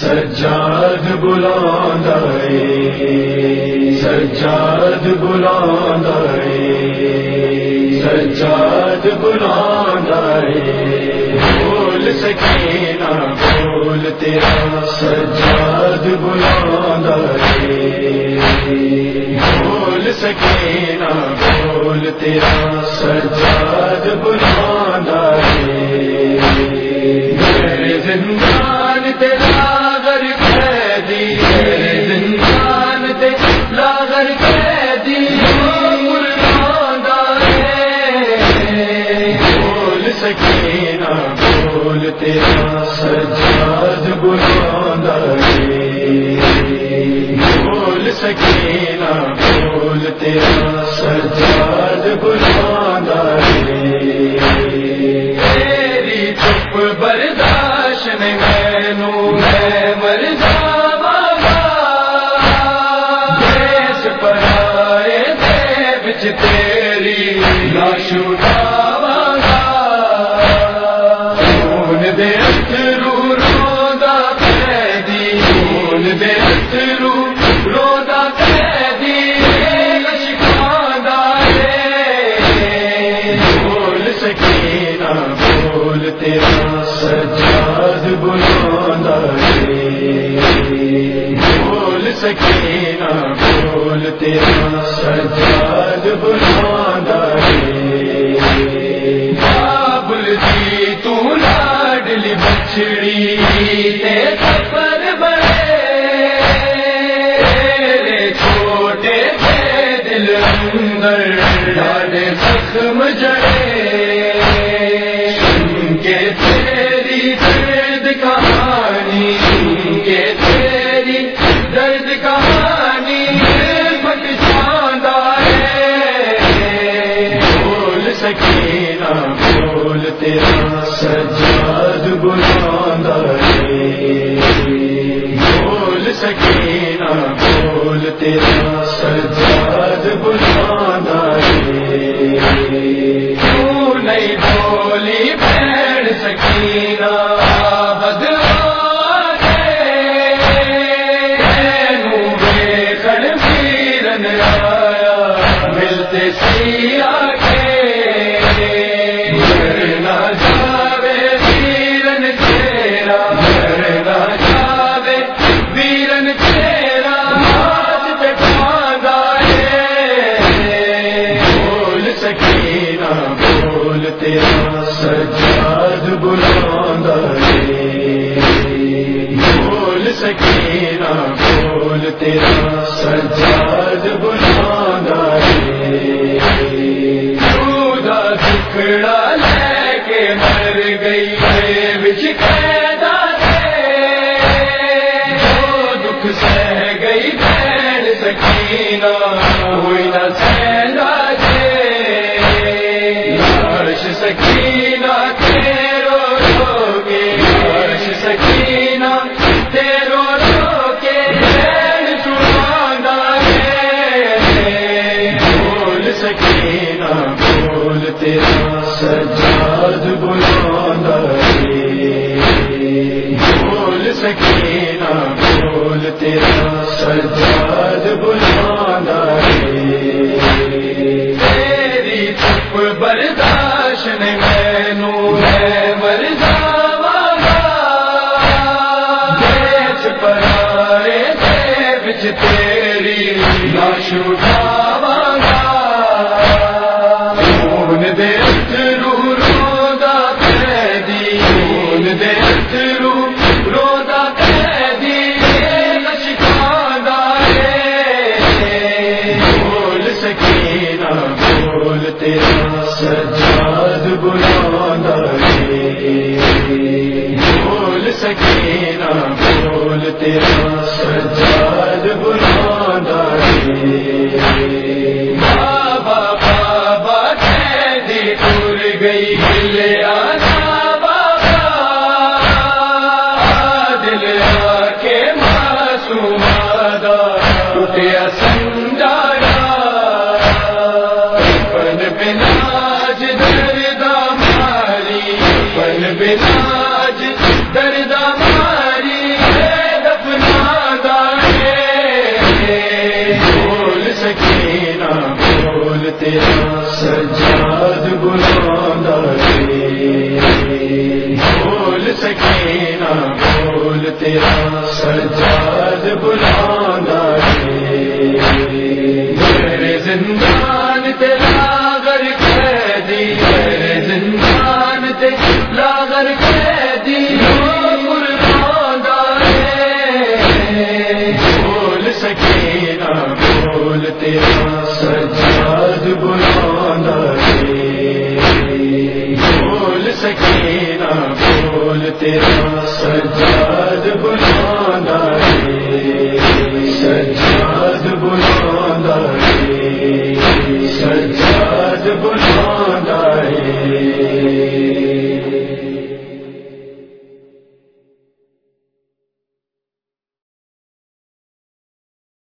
سجاد بلند سجاد بلند سجاد بلند بول سکینہ بول تیرا۔ سجاد بلند بول سکینہ بول تیرا۔ سجاد بلند تیرا سجاد تیری چپ برداشت میں نو میں مر جاواں پر آئے تیری لاش سکینہ بول تیرا سجاد بلندہ بابل جی تو لاڈلی بچڑی پر بڑے۔ چھوٹے دل اندر، لاڈے زخم جڑے۔ تیرا سجاد بلند تو نہیں بولی بیٹھ سکینہ۔ بول تیرا سجاد تیری چپ برداشت میں نو ہے مر پر آئے تیری لاش اٹھا تیرا سجاد بلند بول سکینہ بول تیرا سجاد بلند بابا بابا قیدی ٹور گئی دل آنا بابا دل آ کے معصوم آدھا ٹوٹیا سنجایا بناج بول سکینا بول تیرا۔ سجاد بلا رے بول سکینا بول تیرا۔ سجاد بلانا سجاد بلانا بول سکینا بول تیرا سجاد